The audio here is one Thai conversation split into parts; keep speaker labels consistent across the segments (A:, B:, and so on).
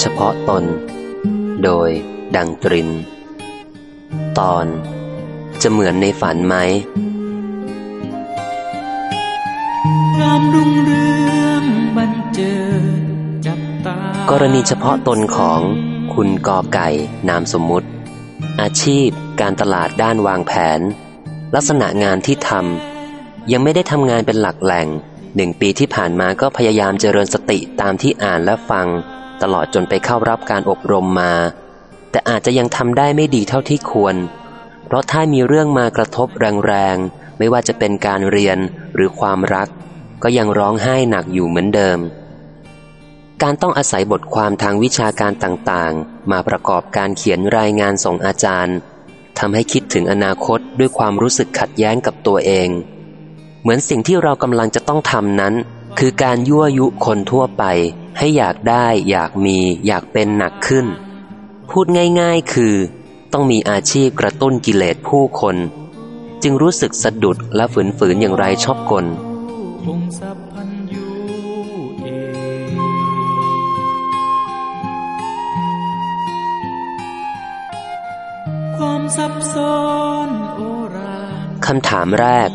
A: เฉพาะตน โดย ดังตริน ตอน จะเหมือนในฝันไหม
B: ความรุ่งเรืองบันเจิดจับตา
A: กรณีเฉพาะตนของคุณกอไก่นามสมมุติ อาชีพ การตลาดด้านวางแผน ลักษณะงานที่ทำยังไม่ได้ทำงานเป็นหลักแหล่งหนึ่งปีที่ผ่านมาก็พยายามเจริญสติตามที่อ่านและฟัง ตลอดจนไปเข้ารับการอบรมมา แต่อาจจะยังทำได้ไม่ดีเท่าที่ควร เพราะถ้ามีเรื่องมากระทบแรงๆ ไม่ว่าจะเป็นการเรียนหรือความรัก ก็ยังร้องไห้หนักอยู่เหมือนเดิม การต้องอาศัยบทความทางวิชาการต่างๆ มาประกอบการเขียนรายงานส่งอาจารย์ทำให้คิดถึงอนาคตด้วยความรู้สึกขัดแย้งกับตัวเอง เหมือนสิ่งที่เรากำลังจะต้องทำนั้น คือการยั่วยุคนทั่วไป ให้อยากได้ อยากมี อยากเป็นหนักขึ้น พูดง่ายๆ คือ ต้องมีอาชีพกระตุ้นกิเลสผู้คน จึงรู้สึกสะดุดและฝืนๆอย่างไรชอบกลคำถามแรก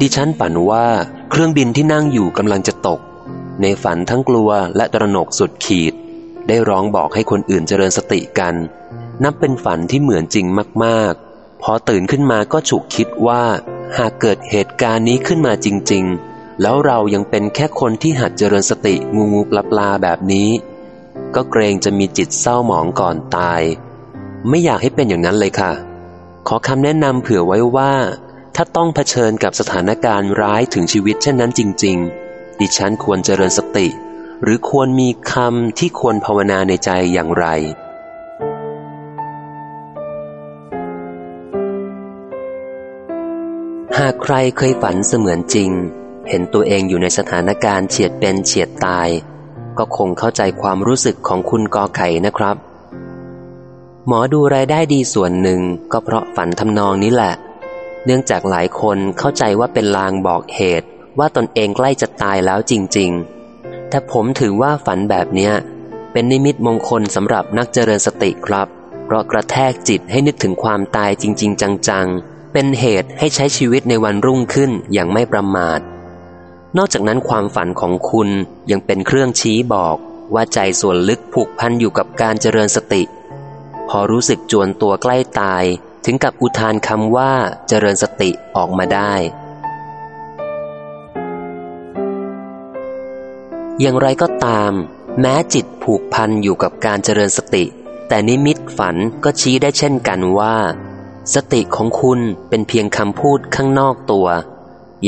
A: ดิฉันฝันว่าเครื่องบินที่นั่งอยู่กำลังจะตก ในฝันทั้งกลัวและตระหนกสุดขีด ได้ร้องบอกให้คนอื่นเจริญสติกัน นับเป็นฝันที่เหมือนจริงมากๆ พอตื่นขึ้นมาก็ฉุกคิดว่า หากเกิดเหตุการณ์นี้ขึ้นมาจริง ๆ แล้วเรายังเป็นแค่คนที่หัดเจริญสติงูงูปลาปลาแบบนี้ ก็เกรงจะมีจิตเศร้าหมองก่อนตาย ไม่อยากให้เป็นอย่างนั้นเลยค่ะ ขอคำแนะนำเผื่อไว้ว่า ถ้าต้องเผชิญกับสถานการณ์ร้ายถึงชีวิตเช่นนั้นจริง ๆ ดิฉันควรเจริญสติ หรือควรมีคำที่ควรภาวนาในใจอย่างไร หากใครเคยฝันเสมือนจริง เห็นตัวเองอยู่ในสถานการณ์เฉียดเป็นเฉียดตาย ก็คงเข้าใจความรู้สึกของคุณกอไข่นะครับ หมอดูรายได้ดีส่วนหนึ่งก็เพราะฝันทำนองนี้แหละเนื่องจากหลายคนเข้าใจว่าเป็นลางบอกเหตุ ว่าตนเองใกล้จะตายแล้วจริง ๆ แต่ผมถือว่าฝันแบบเนี้ย เป็นนิมิตมงคลสำหรับนักเจริญสติครับ เพราะกระแทกจิตให้นึกถึงความตายจริง ๆ จังๆ เป็นเหตุให้ใช้ชีวิตในวันรุ่งขึ้นอย่างไม่ประมาท นอกจากนั้นความฝันของคุณยังเป็นเครื่องชี้บอกว่าใจส่วนลึกผูกพันอยู่กับการเจริญสติ พอรู้สึกจวนตัวใกล้ตายถึงกับอุทานคำว่าเจริญสติออกมาได้ อย่างไรก็ตาม แม้จิตผูกพันอยู่กับการเจริญสติ แต่นิมิตฝันก็ชี้ได้เช่นกันว่า สติของคุณเป็นเพียงคำพูดข้างนอกตัว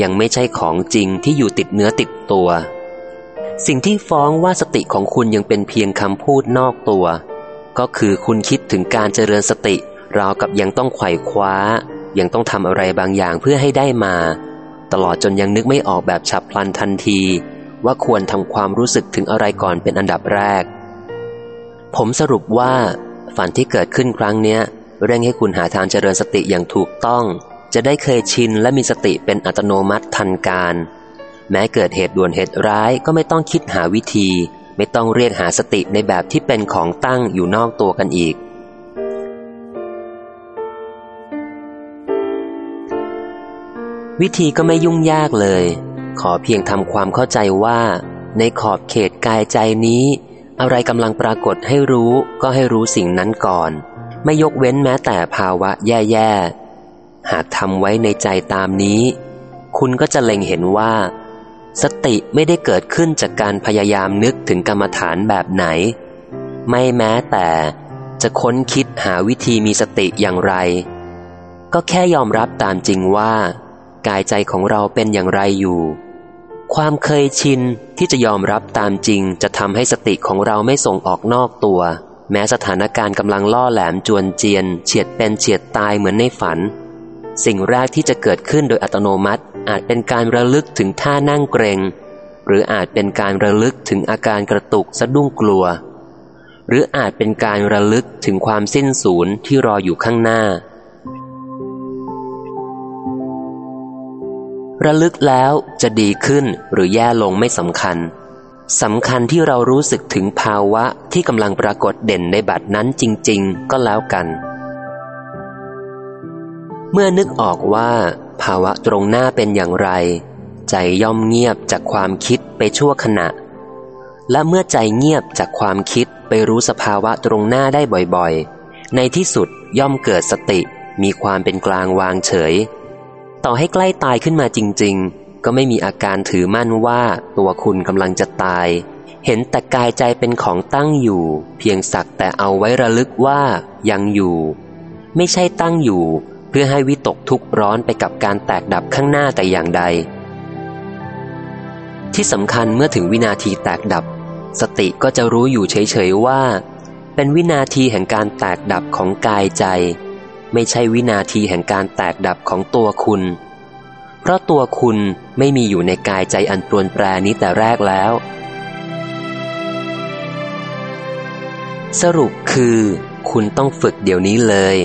A: ยังไม่ใช่ของจริงที่อยู่ติดเนื้อติดตัว สิ่งที่ฟ้องว่าสติของคุณยังเป็นเพียงคำพูดนอกตัว ก็คือคุณคิดถึงการเจริญสติ ราวกับยังต้องไขว่คว้า ยังต้องทำอะไรบางอย่างเพื่อให้ได้มา ตลอดจนยังนึกไม่ออกแบบฉับพลันทันที ว่าควรทำความรู้สึกถึงอะไรก่อนเป็นอันดับแรก ผมสรุปว่า ฝันที่เกิดขึ้นครั้งเนี้ย เร่งให้คุณหาทางเจริญสติอย่างถูกต้อง จะได้เคยชินและมีสติเป็นอัตโนมัติทันการ แม้เกิดเหตุด่วนเหตุร้ายก็ไม่ต้องคิดหาวิธี ไม่ต้องเรียกหาสติในแบบที่เป็นของตั้งอยู่นอกตัวกันอีกวิธีก็ไม่ยุ่งยากเลย ขอเพียงทำความเข้าใจว่า ในขอบเขตกายใจนี้ อะไรกำลังปรากฏให้รู้ก็ให้รู้สิ่งนั้นก่อน ไม่ยกเว้นแม้แต่ภาวะแย่ๆ หากทำไว้ในใจตามนี้ คุณก็จะเล็งเห็นว่า สติไม่ได้เกิดขึ้นจากการพยายามนึกถึงกรรมฐานแบบไหน ไม่แม้แต่จะค้นคิดหาวิธีมีสติอย่างไร ก็แค่ยอมรับตามจริงว่า กายใจของเราเป็นอย่างไรอยู่ ความเคยชินที่จะยอมรับตามจริงจะทำให้สติของเราไม่ส่งออกนอกตัว แม้สถานการณ์กำลังล่อแหลมจวนเจียน เฉียดเป็นเฉียดตายเหมือนในฝัน สิ่งแรกที่จะเกิดขึ้นโดยอัตโนมัติ อาจเป็นการระลึกถึงท่านั่งเกรงหรืออาจเป็นการระลึกถึงอาการกระตุกสะดุ้งกลัว หรืออาจเป็นการระลึกถึงความสิ้นสูญที่รออยู่ข้างหน้า ระลึกแล้วจะดีขึ้นหรือแย่ลงไม่สำคัญสำคัญที่เรารู้สึกถึงภาวะที่กำลังปรากฏเด่นในบัดนั้นจริง ๆ ก็แล้วกัน เมื่อนึกออกว่า ภาวะตรงหน้าเป็นอย่างไร ใจย่อมเงียบจากความคิดไปชั่วขณะ และเมื่อใจเงียบจากความคิดไปรู้สภาวะตรงหน้าได้บ่อยๆ ในที่สุดย่อมเกิดสติมีความเป็นกลางวางเฉย ต่อให้ใกล้ตายขึ้นมาจริง ๆ ก็ไม่มีอาการถือมั่นว่าตัวคุณกำลังจะตาย เห็นแต่กายใจเป็นของตั้งอยู่ เพียงสักแต่เอาไว้ระลึกว่ายังอยู่ ไม่ใช่ตั้งอยู่ เพื่อให้วิตกทุกร้อนไปกับการแตกดับข้างหน้าแต่อย่างใด ที่สำคัญเมื่อถึงวินาทีแตกดับ สติก็จะรู้อยู่เฉยๆว่า เป็นวินาทีแห่งการแตกดับของกายใจ ไม่ใช่วินาทีแห่งการแตกดับของตัวคุณ เพราะตัวคุณไม่มีอยู่ในกายใจอันปรวนแปรนี้แต่แรกแล้ว สรุปคือ คุณต้องฝึกเดี๋ยวนี้เลย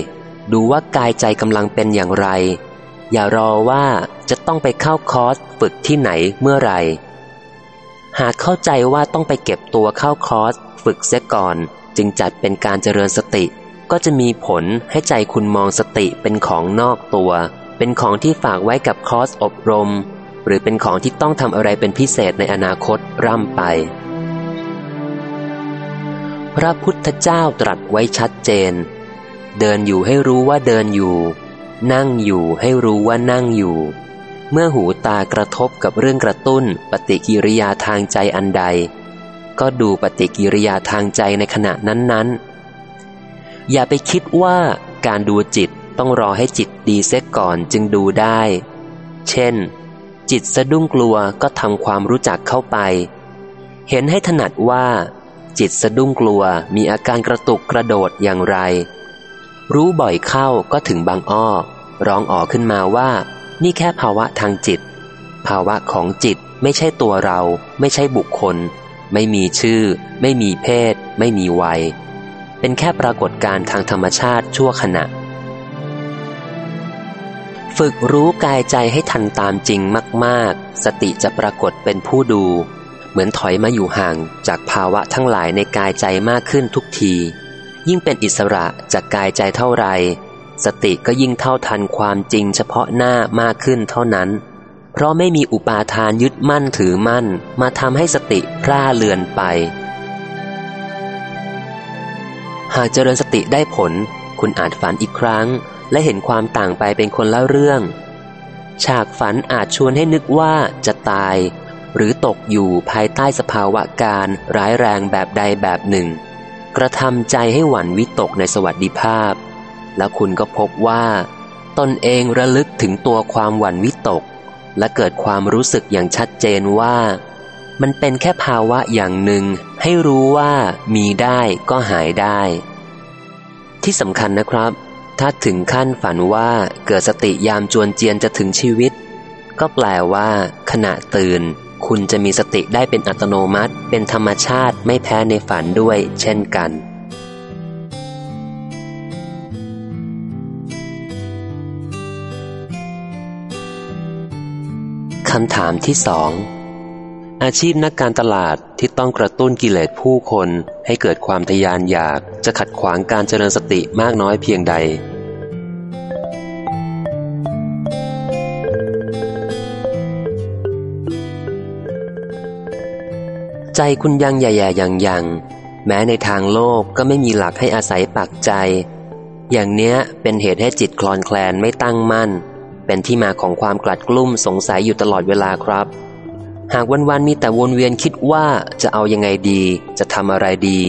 A: ดูว่ากายใจกำลังเป็นอย่างไร อย่ารอว่าจะต้องไปเข้าคอร์สฝึกที่ไหนเมื่อไรหากเข้าใจว่าต้องไปเก็บตัวเข้าคอร์สฝึกเสียก่อน จึงจัดเป็นการเจริญสติ ก็จะมีผลให้ใจคุณมองสติเป็นของนอกตัว เป็นของที่ฝากไว้กับคอร์สอบรม หรือเป็นของที่ต้องทำอะไรเป็นพิเศษในอนาคตร่ำไป พระพุทธเจ้าตรัสไว้ชัดเจน เดินอยู่ให้รู้ว่าเดินอยู่ นั่งอยู่ให้รู้ว่านั่งอยู่ เมื่อหูตากระทบกับเรื่องกระตุ้นปฏิกิริยาทางใจอันใด ก็ดูปฏิกิริยาทางใจในขณะนั้นๆ อย่าไปคิดว่าการดูจิตต้องรอให้จิตดีเสียก่อนจึงดูได้ เช่น จิตสะดุ้งกลัวก็ทำความรู้จักเข้าไป เห็นให้ถนัดว่า จิตสะดุ้งกลัวมีอาการกระตุกกระโดดอย่างไร รู้บ่อยเข้าก็ถึงบางอ้อ ร้องอ๋อขึ้นมาว่า นี่แค่ภาวะทางจิต ภาวะของจิตไม่ใช่ตัวเรา ไม่ใช่บุคคล ไม่มีชื่อ ไม่มีเพศ ไม่มีวัย เป็นแค่ปรากฏการทางธรรมชาติชั่วขณะ ฝึกรู้กายใจให้ทันตามจริงมาก ๆ สติจะปรากฏเป็นผู้ดู เหมือนถอยมาอยู่ห่างจากภาวะทั้งหลายในกายใจมากขึ้นทุกที ยิ่งเป็นอิสระจากกายใจเท่าไร สติก็ยิ่งเท่าทันความจริงเฉพาะหน้ามากขึ้นเท่านั้น เพราะไม่มีอุปาทานยึดมั่นถือมั่น มาทำให้สติพร่าเลือนไป หากเจริญสติได้ผล คุณอาจฝันอีกครั้ง และเห็นความต่างไปเป็นคนละเรื่อง ฉากฝันอาจชวนให้นึกว่าจะตาย หรือตกอยู่ภายใต้สภาวะการร้ายแรงแบบใดแบบหนึ่ง กระทำใจให้หวั่นวิตกในสวัสดิภาพ แล้วคุณก็พบว่า ตนเองระลึกถึงตัวความหวั่นวิตก และเกิดความรู้สึกอย่างชัดเจนว่า มันเป็นแค่ภาวะอย่างหนึ่ง ให้รู้ว่ามีได้ก็หายได้ ที่สำคัญนะครับ ถ้าถึงขั้นฝันว่าเกิดสติยามจวนเจียนจะถึงชีวิต ก็แปลว่า ขณะตื่น คุณจะมีสติได้เป็นอัตโนมัติ เป็นธรรมชาติไม่แพ้ในฝันด้วย เช่นกันคำถามที่สอง อาชีพนักการตลาดที่ต้องกระตุ้นกิเลสผู้คนให้เกิดความทยานอยากจะขัดขวางการเจริญสติมากน้อยเพียงใด ใจคุณยังใหญ่ๆอย่างยังแม้ในทางโลกก็ไม่มีหลักให้อาศัยปักใจ อย่างเนี้ยเป็นเหตุให้จิตคลอนแคลนไม่ตั้งมั่น เป็นที่มาของความกลัดกลุ้มสงสัยอยู่ตลอดเวลาครับ หากวันๆมีแต่วนเวียนคิดว่าจะเอายังไงดี จะทำอะไรดี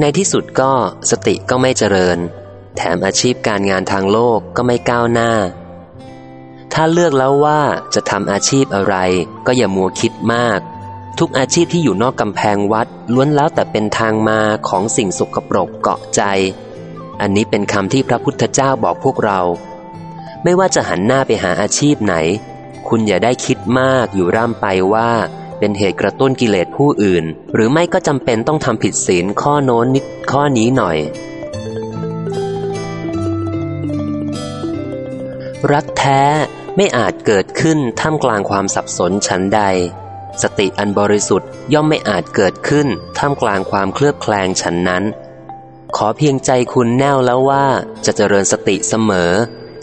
A: ในที่สุดก็สติก็ไม่เจริญ แถมอาชีพการงานทางโลกก็ไม่ก้าวหน้า ถ้าเลือกแล้วว่าจะทำอาชีพอะไร ก็อย่ามัวคิดมาก ทุกอาชีพที่อยู่นอกกำแพงวัด ล้วนแล้วแต่เป็นทางมาของสิ่งสกปรกเกาะใจ อันนี้เป็นคำที่พระพุทธเจ้าบอกพวกเรา ไม่ว่าจะหันหน้าไปหาอาชีพไหน คุณอย่าได้คิดมากอยู่ร่ำไปว่า เป็นเหตุกระตุ้นกิเลสผู้อื่น หรือไม่ก็จำเป็นต้องทำผิดศีลข้อโน้นนิดข้อนี้หน่อย รักแท้ไม่อาจเกิดขึ้นท่ามกลางความสับสนฉันใด สติอันบริสุทธิ์ย่อมไม่อาจเกิดขึ้นท่ามกลางความเคลือบแคลงฉันนั้น ขอเพียงใจคุณแน่วแล้วว่าจะเจริญสติเสมอ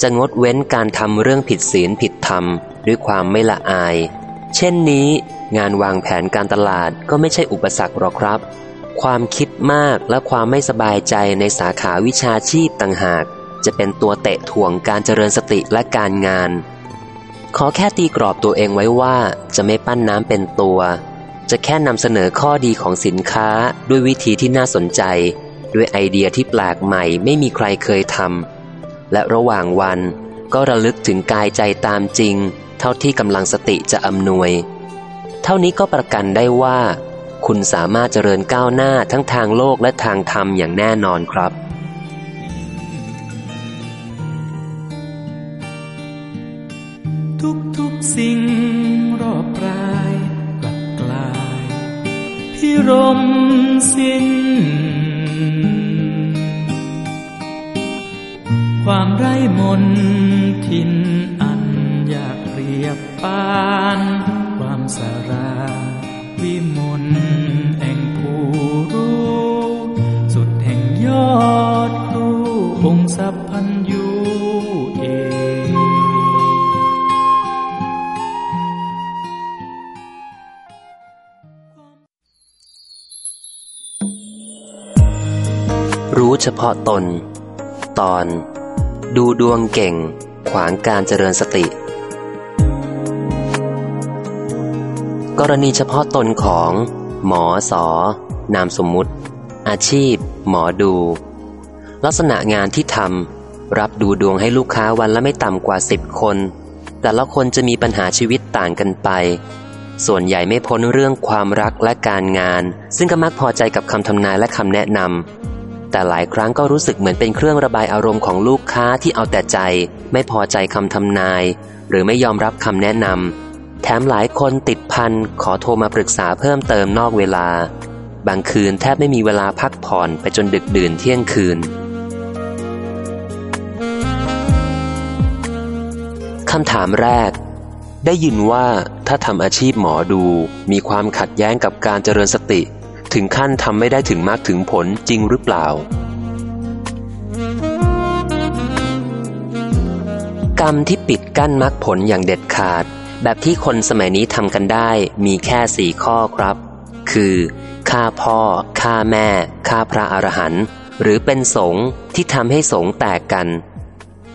A: จะงดเว้นการทำเรื่องผิดศีลผิดธรรม ด้วยความไม่ละอาย เช่นนี้ งานวางแผนการตลาดก็ไม่ใช่อุปสรรคหรอกครับ ความคิดมากและความไม่สบายใจในสาขาวิชาชีพต่างหาก จะเป็นตัวเตะถ่วงการเจริญสติและการงาน ขอแค่ตีกรอบตัวเองไว้ว่าจะไม่ปั้นน้ำเป็นตัว จะแค่นำเสนอข้อดีของสินค้าด้วยวิธีที่น่าสนใจ ด้วยไอเดียที่แปลกใหม่ไม่มีใครเคยทำ และระหว่างวัน ก็ระลึกถึงกายใจตามจริง เท่าที่กำลังสติจะอำนวย เท่านี้ก็ประกันได้ว่า คุณสามารถเจริญก้าวหน้าทั้งทางโลกและทางธรรมอย่างแน่นอนครับ
B: ทุกๆสิ่งรอบกายกลับกลาย พิรมสิ้น ความไร้มนทินอันอยากเรียบปาน ความสาราวิมลแห่งผู้รู้ สุดแห่งยอดครูองค์สัพพันยูเอง
A: รู้เฉพาะตน ตอน ดูดวงเก่ง ขวางการเจริญสติ กรณีเฉพาะตนของ หมอสอ นามสมมุติ อาชีพ หมอดู ลักษณะงานที่ทำรับดูดวงให้ลูกค้าวันละไม่ต่ำกว่าสิบคน แต่ละคนจะมีปัญหาชีวิตต่างกันไป ส่วนใหญ่ไม่พ้นเรื่องความรักและการงาน ซึ่งก็มักพอใจกับคำทำนายและคำแนะนำ แต่หลายครั้งก็รู้สึกเหมือนเป็นเครื่องระบายอารมณ์ของลูกค้าที่เอาแต่ใจ ไม่พอใจคำทำนาย หรือไม่ยอมรับคำแนะนำแถมหลายคนติดพันขอโทรมาปรึกษาเพิ่มเติมนอกเวลา บางคืนแทบไม่มีเวลาพักผ่อนไปจนดึกดื่นเที่ยงคืนคำถามแรก ได้ยินว่าถ้าทำอาชีพหมอดู มีความขัดแย้งกับการเจริญสติ ถึงขั้นทำไม่ได้ถึงมากถึงผลจริงหรือเปล่า กรรมที่ปิดกั้นมรรคผลอย่างเด็ดขาด แบบที่คนสมัยนี้ทำกันได้มีแค่สี่ข้อครับ คือฆ่าพ่อฆ่าแม่ฆ่าพระอรหันต์หรือเป็นสงฆ์ที่ทำให้สงฆ์แตกกัน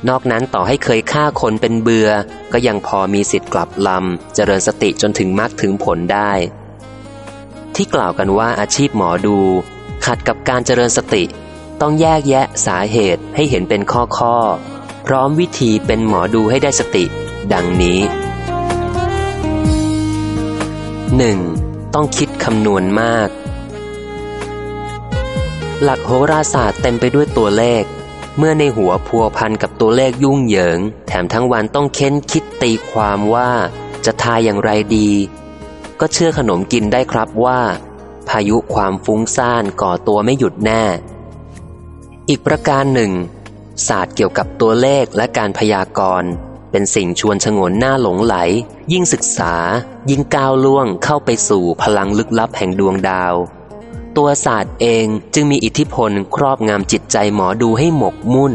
A: นอกนั้นต่อให้เคยฆ่าคนเป็นเบือ ก็ยังพอมีสิทธิ์กลับลำเจริญสติจนถึงมรรคถึงผลได้ ที่กล่าวกันว่าอาชีพหมอดู ขัดกับการเจริญสติ ต้องแยกแยะสาเหตุให้เห็นเป็นข้อข้อ พร้อมวิธีเป็นหมอดูให้ได้สติ ดังนี้ 1. ต้องคิดคำนวณมาก หลักโหราศาสตร์เต็มไปด้วยตัวเลข เมื่อในหัวพัวพันกับตัวเลขยุ่งเหยิง แถมทั้งวันต้องเค้นคิดตีความว่าจะทายอย่างไรดี ก็เชื่อขนมกินได้ครับว่า พายุความฟุ้งซ่านก่อตัวไม่หยุดแน่ อีกประการหนึ่ง ศาสตร์เกี่ยวกับตัวเลขและการพยากรณ์ เป็นสิ่งชวนชงนหน้าหลงไหล ยิ่งศึกษา ยิ่งก้าวล่วงเข้าไปสู่พลังลึกลับแห่งดวงดาว ตัวศาสตร์เองจึงมีอิทธิพลครอบงำจิตใจหมอดูให้หมกมุ่น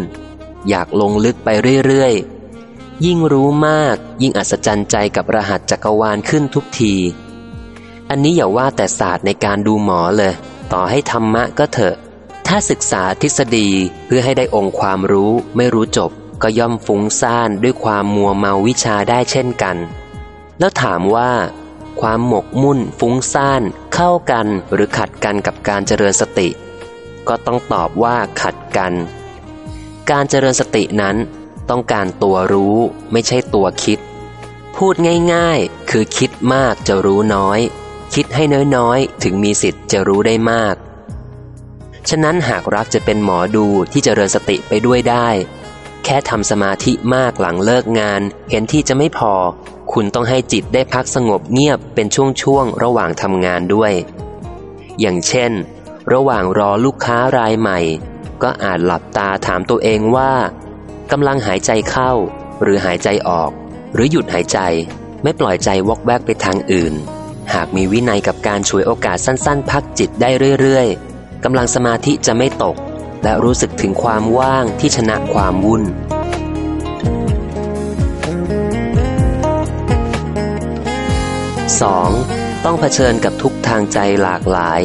A: อยากลงลึกไปเรื่อยๆยิ่งรู้มากยิ่งอัศจรรย์ใจกับรหัสจักรวาลขึ้นทุกที อันนี้อย่าว่าแต่ศาสตร์ในการดูหมอเลย ต่อให้ธรรมะก็เถอะ ถ้าศึกษาทฤษฎีเพื่อให้ได้องค์ความรู้ไม่รู้จบ ก็ย่อมฟุ้งซ่านด้วยความมัวเมาวิชาได้เช่นกัน แล้วถามว่า ความหมกมุ่นฟุ้งซ่าน เข้ากันหรือขัดกันกับการเจริญสติ ก็ต้องตอบว่าขัดกัน การเจริญสตินั้นต้องการตัวรู้ไม่ใช่ตัวคิด พูดง่ายๆ คือคิดมากจะรู้น้อย คิดให้น้อยๆ ถึงมีสิทธิ์จะรู้ได้มาก ฉะนั้นหากรักจะเป็นหมอดูที่จเจริญสติไปด้วยได้ แค่ทำสมาธิมากหลังเลิกงาน เห็นที่จะไม่พอ คุณต้องให้จิตได้พักสงบเงียบเป็นช่วงๆ ระหว่างทำงานด้วย อย่างเช่น ระหว่างรอลูกค้ารายใหม่ ก็อาจหลับตาถามตัวเองว่ากำลังหายใจเข้า หรือหายใจออก หรือหยุดหายใจ ไม่ปล่อยใจวอกแวกไปทางอื่น หากมีวินัยกับการช่วยโอกาสสั้นๆ พักจิตได้เรื่อยๆกำลังสมาธิจะไม่ตก และรู้สึกถึงความว่างที่ชนะความวุ่น 2. ต้องเผชิญกับทุกทางใจหลากหลาย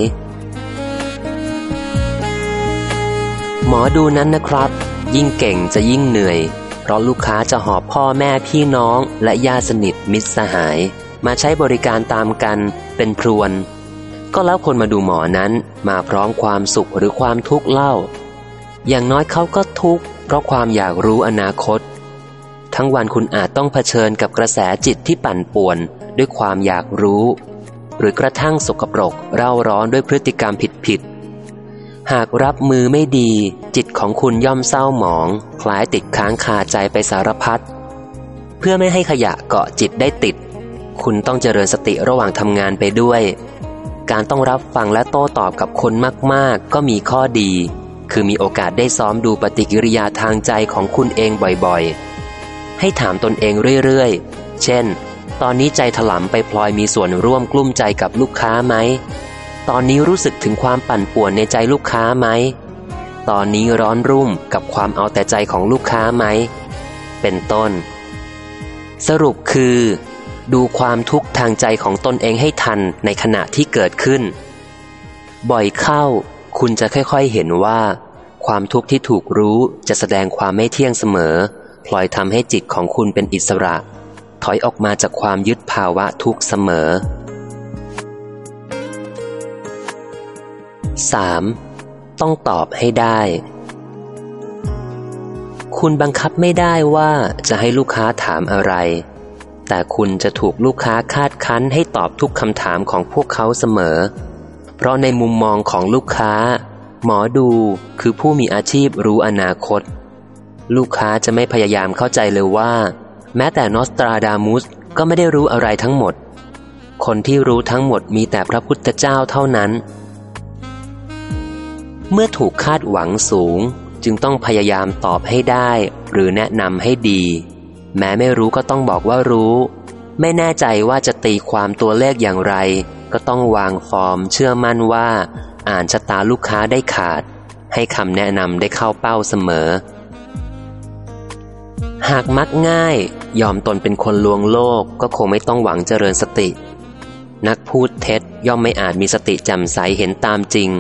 A: หมอดูนั้นนะครับ ยิ่งเก่งจะยิ่งเหนื่อย เพราะลูกค้าจะหอบพ่อแม่พี่น้องและญาติสนิทมิตรสหาย มาใช้บริการตามกันเป็นพรวน ก็แล้วคนมาดูหมอนั้นมาพร้อมความสุขหรือความทุกข์เล่า อย่างน้อยเขาก็ทุกข์เพราะความอยากรู้อนาคต ทั้งวันคุณอาจต้องเผชิญกับกระแสจิตที่ปั่นป่วน ด้วยความอยากรู้ หรือกระทั่งสกปรกเร่าร้อนด้วยพฤติกรรมผิดๆหากรับมือไม่ดี จิตของคุณย่อมเศร้าหมอง คล้ายติดค้างคาใจไปสารพัดเพื่อไม่ให้ขยะเกาะจิตได้ติด คุณต้องเจริญสติระหว่างทำงานไปด้วย การต้องรับฟังและโต้ตอบกับคนมากๆ ก็มีข้อดี คือมีโอกาสได้ซ้อมดูปฏิกิริยาทางใจของคุณเองบ่อยๆ ให้ถามตนเองเรื่อยๆ เช่น ตอนนี้ใจถลำไปพลอยมีส่วนร่วมกลุ้มใจกับลูกค้าไหม ตอนนี้รู้สึกถึงความปั่นป่วนในใจลูกค้าไหม ตอนนี้ร้อนรุ่มกับความเอาแต่ใจของลูกค้าไหม เป็นต้น สรุปคือ ดูความทุกข์ทางใจของตนเองให้ทันในขณะที่เกิดขึ้น บ่อยเข้า คุณจะค่อยๆเห็นว่า ความทุกข์ที่ถูกรู้จะแสดงความไม่เที่ยงเสมอ พลอยทำให้จิตของคุณเป็นอิสระ ถอยออกมาจากความยึดภาวะทุกข์เสมอ 3. ต้องตอบให้ได้ คุณบังคับไม่ได้ว่าจะให้ลูกค้าถามอะไร แต่คุณจะถูกลูกค้าคาดคั้นให้ตอบทุกคำถามของพวกเขาเสมอ เพราะในมุมมองของลูกค้า หมอดูคือผู้มีอาชีพรู้อนาคต ลูกค้าจะไม่พยายามเข้าใจเลยว่า แม้แต่นอสตราดามุสก็ไม่ได้รู้อะไรทั้งหมด คนที่รู้ทั้งหมดมีแต่พระพุทธเจ้าเท่านั้น เมื่อถูกคาดหวังสูงจึงต้องพยายามตอบให้ได้ หรือแนะนำให้ดี แม้ไม่รู้ก็ต้องบอกว่ารู้ ไม่แน่ใจว่าจะตีความตัวเลขอย่างไร ก็ต้องวางฟอร์ม เชื่อมั่นว่า อ่านชะตาลูกค้าได้ขาด ให้คำแนะนำได้เข้าเป้าเสมอ หากมักง่าย ยอมตนเป็นคนลวงโลกก็คงไม่ต้องหวังเจริญสติ นักพูดเท็จย่อมไม่อาจมีสติจำใสเห็นตามจริง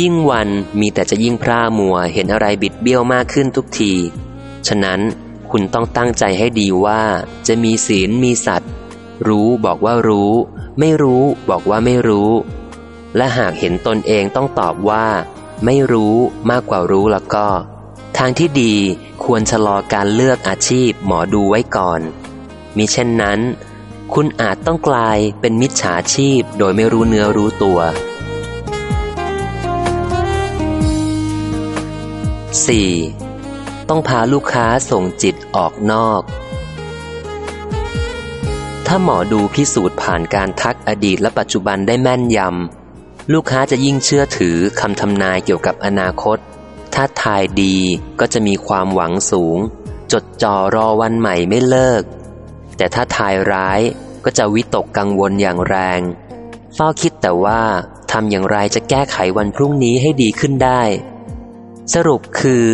A: ยิ่งวันมีแต่จะยิ่งพร่ามัวเห็นอะไรบิดเบี้ยวมากขึ้นทุกที ฉะนั้น คุณต้องตั้งใจให้ดีว่า จะมีศีลมีสัตว์ รู้บอกว่ารู้ ไม่รู้บอกว่าไม่รู้ และหากเห็นตนเองต้องตอบว่า ไม่รู้มากกว่ารู้แล้วก็ ทางที่ดีควรชะลอการเลือกอาชีพหมอดูไว้ก่อน มิเช่นนั้น คุณอาจต้องกลายเป็นมิจฉาชีพโดยไม่รู้เนื้อรู้ตัว 4. ต้องพาลูกค้าส่งจิต ออกนอก ถ้าหมอดูพิสูจน์ผ่านการทักอดีตและปัจจุบันได้แม่นยำ ลูกค้าจะยิ่งเชื่อถือคำทำนายเกี่ยวกับอนาคต ถ้าทายดีก็จะมีความหวังสูง จดจ่อรอวันใหม่ไม่เลิก แต่ถ้าทายร้ายก็จะวิตกกังวลอย่างแรง เฝ้าคิดแต่ว่าทำอย่างไรจะแก้ไขวันพรุ่งนี้ให้ดีขึ้นได้ สรุปคือ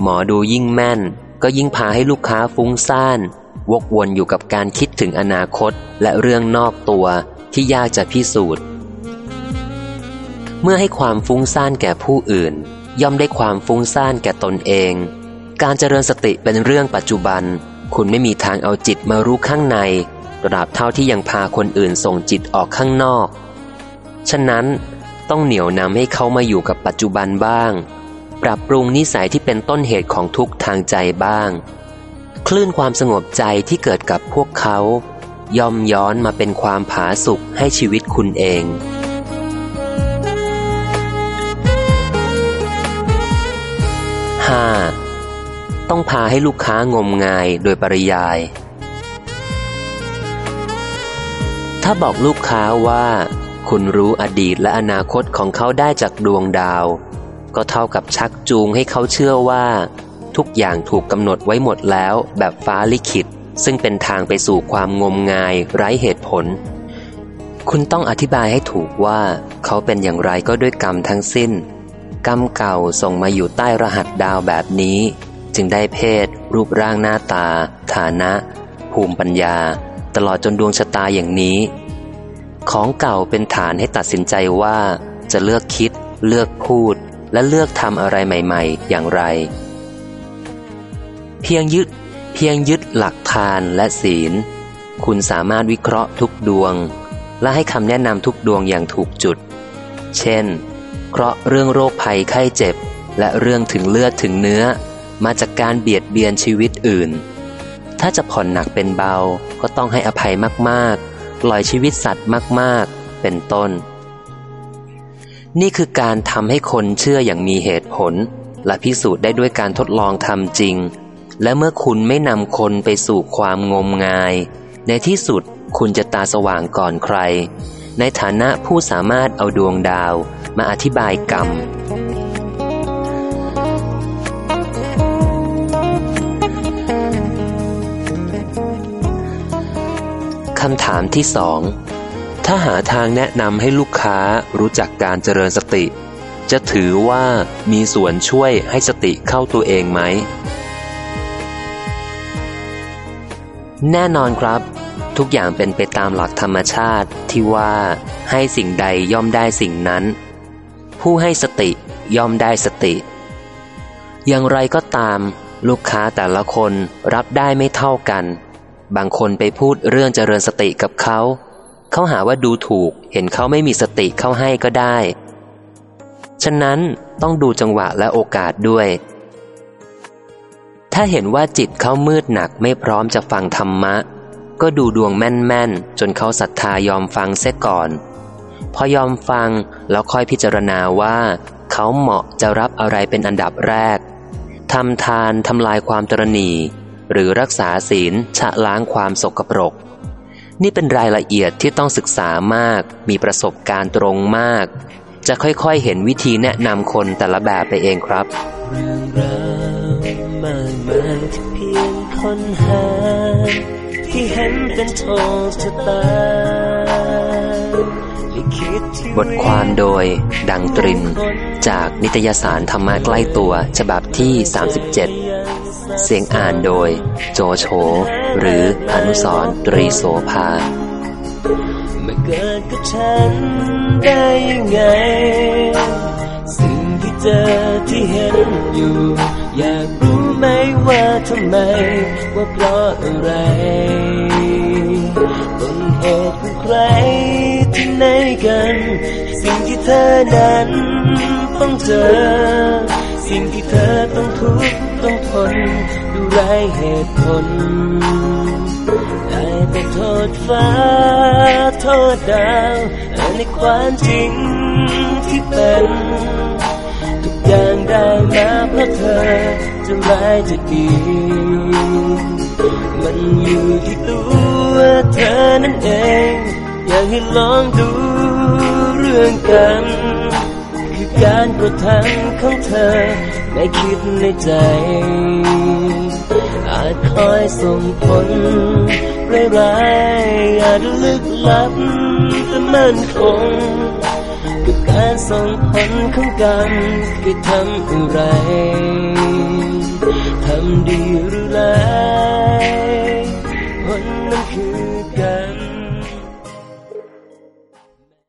A: หมอดูยิ่งแม่น ก็ยิ่งพาให้ลูกค้าฟุ้งซ่าน วกวนอยู่กับการคิดถึงอนาคตและเรื่องนอกตัวที่ยากจะพิสูจน์ เมื่อให้ความฟุ้งซ่านแก่ผู้อื่น ย่อมได้ความฟุ้งซ่านแก่ตนเอง การเจริญสติเป็นเรื่องปัจจุบัน คุณไม่มีทางเอาจิตมารู้ข้างในตราบเท่าที่ยังพาคนอื่นส่งจิตออกข้างนอก ฉะนั้นต้องเหนี่ยวนำให้เขามาอยู่กับปัจจุบันบ้าง ปรับปรุงนิสัยที่เป็นต้นเหตุของทุกทางใจบ้าง คลื่นความสงบใจที่เกิดกับพวกเขา ย่อมย้อนมาเป็นความผาสุกให้ชีวิตคุณเอง 5. ต้องพาให้ลูกค้างมงายโดยปริยาย ถ้าบอกลูกค้าว่า คุณรู้อดีตและอนาคตของเขาได้จากดวงดาว ก็เท่ากับชักจูงให้เขาเชื่อว่า ทุกอย่างถูกกำหนดไว้หมดแล้วแบบฟ้าลิขิต ซึ่งเป็นทางไปสู่ความงมงายไร้เหตุผล คุณต้องอธิบายให้ถูกว่า เขาเป็นอย่างไรก็ด้วยกรรมทั้งสิ้น กรรมเก่าส่งมาอยู่ใต้รหัสดาวแบบนี้ จึงได้เพศ รูปร่างหน้าตา ฐานะ ภูมิปัญญา ตลอดจนดวงชะตาอย่างนี้ ของเก่าเป็นฐานให้ตัดสินใจว่า จะเลือกคิด เลือกพูด และเลือกทำอะไรใหม่ๆ อย่างไร เพียงยึด เพียงยึดหลักทานและศีล คุณสามารถวิเคราะห์ทุกดวง และให้คำแนะนำทุกดวงอย่างถูกจุด เช่นเพราะห์เรื่องโรคภัยไข้เจ็บ และเรื่องถึงเลือดถึงเนื้อ มาจากการเบียดเบียนชีวิตอื่น ถ้าจะผ่อนหนักเป็นเบาก็ต้องให้อภัยมากๆ ปล่อยชีวิตสัตว์มากๆ เป็นต้น นี่คือการทำให้คนเชื่ออย่างมีเหตุผล และพิสูจน์ได้ด้วยการทดลองทำจริง และเมื่อคุณไม่นำคนไปสู่ความงมงาย ในที่สุดคุณจะตาสว่างก่อนใคร ในฐานะผู้สามารถเอาดวงดาวมาอธิบายกรรมคำถามที่สอง ถ้าหาทางแนะนำให้ลูกค้ารู้จักการเจริญสติ จะถือว่ามีส่วนช่วยให้สติเข้าตัวเองไหม แน่นอนครับ ทุกอย่างเป็นไปตามหลักธรรมชาติที่ว่าให้สิ่งใดย่อมได้สิ่งนั้น ผู้ให้สติย่อมได้สติ อย่างไรก็ตาม ลูกค้าแต่ละคนรับได้ไม่เท่ากัน บางคนไปพูดเรื่องเจริญสติกับเขา เขาหาว่าดูถูก เห็นเขาไม่มีสติเข้าให้ก็ได้ ฉะนั้นต้องดูจังหวะและโอกาสด้วย ถ้าเห็นว่าจิตเขามืดหนักไม่พร้อมจะฟังธรรมะ ก็ดูดวงแม่นๆ จนเขาศรัทธายอมฟังเสียก่อน พอยอมฟังแล้วค่อยพิจารณาว่า เขาเหมาะจะรับอะไรเป็นอันดับแรกทำทานทำลายความตรณีหรือรักษาศีลชะล้างความสกปรก นี่เป็นรายละเอียดที่ต้องศึกษามาก มีประสบการณ์ตรงมาก จะค่อยๆเห็นวิธีแนะนำคนแต่ละแบบไปเองครับ
C: เรื่องราวมากมายเพียงคนหา ที่เห็นเป็นโชคชะตา
A: บทความโดย ดังตริน จากนิตยสารธรรมะใกล้ตัว ฉบับที่ 37 เสียงอ่านโดย โจโฉหรืออนุสรตรีโสภา
C: มาเกิดกับฉันได้ยังไง สิ่งที่เจอที่เห็นอยู่ อยากรู้ไหมว่าทำไม ว่าเพราะอะไรต้นเหตุของใครที่ไหนกัน สิ่งที่เธอนั้นต้องเจอ สิ่งที่เธอต้องทุกข์ต้องทนดูไรเหตุผล ได้แต่โทษฟ้า โทษดาวในความจริงที่เป็น ทุกอย่างได้มาเพราะเธอจะร้ายจะดี มันอยู่ที่ตัวเธอนั่นเอง อยากให้ลองดูเรื่องกัน การกระทำของเธอ ในคิดในใจ อาจคอยส่งผลร้ายๆอาจลึกลับแต่มั่นคงกับการส่งผลของกันคือทำอะไรทำดีหรือร้าย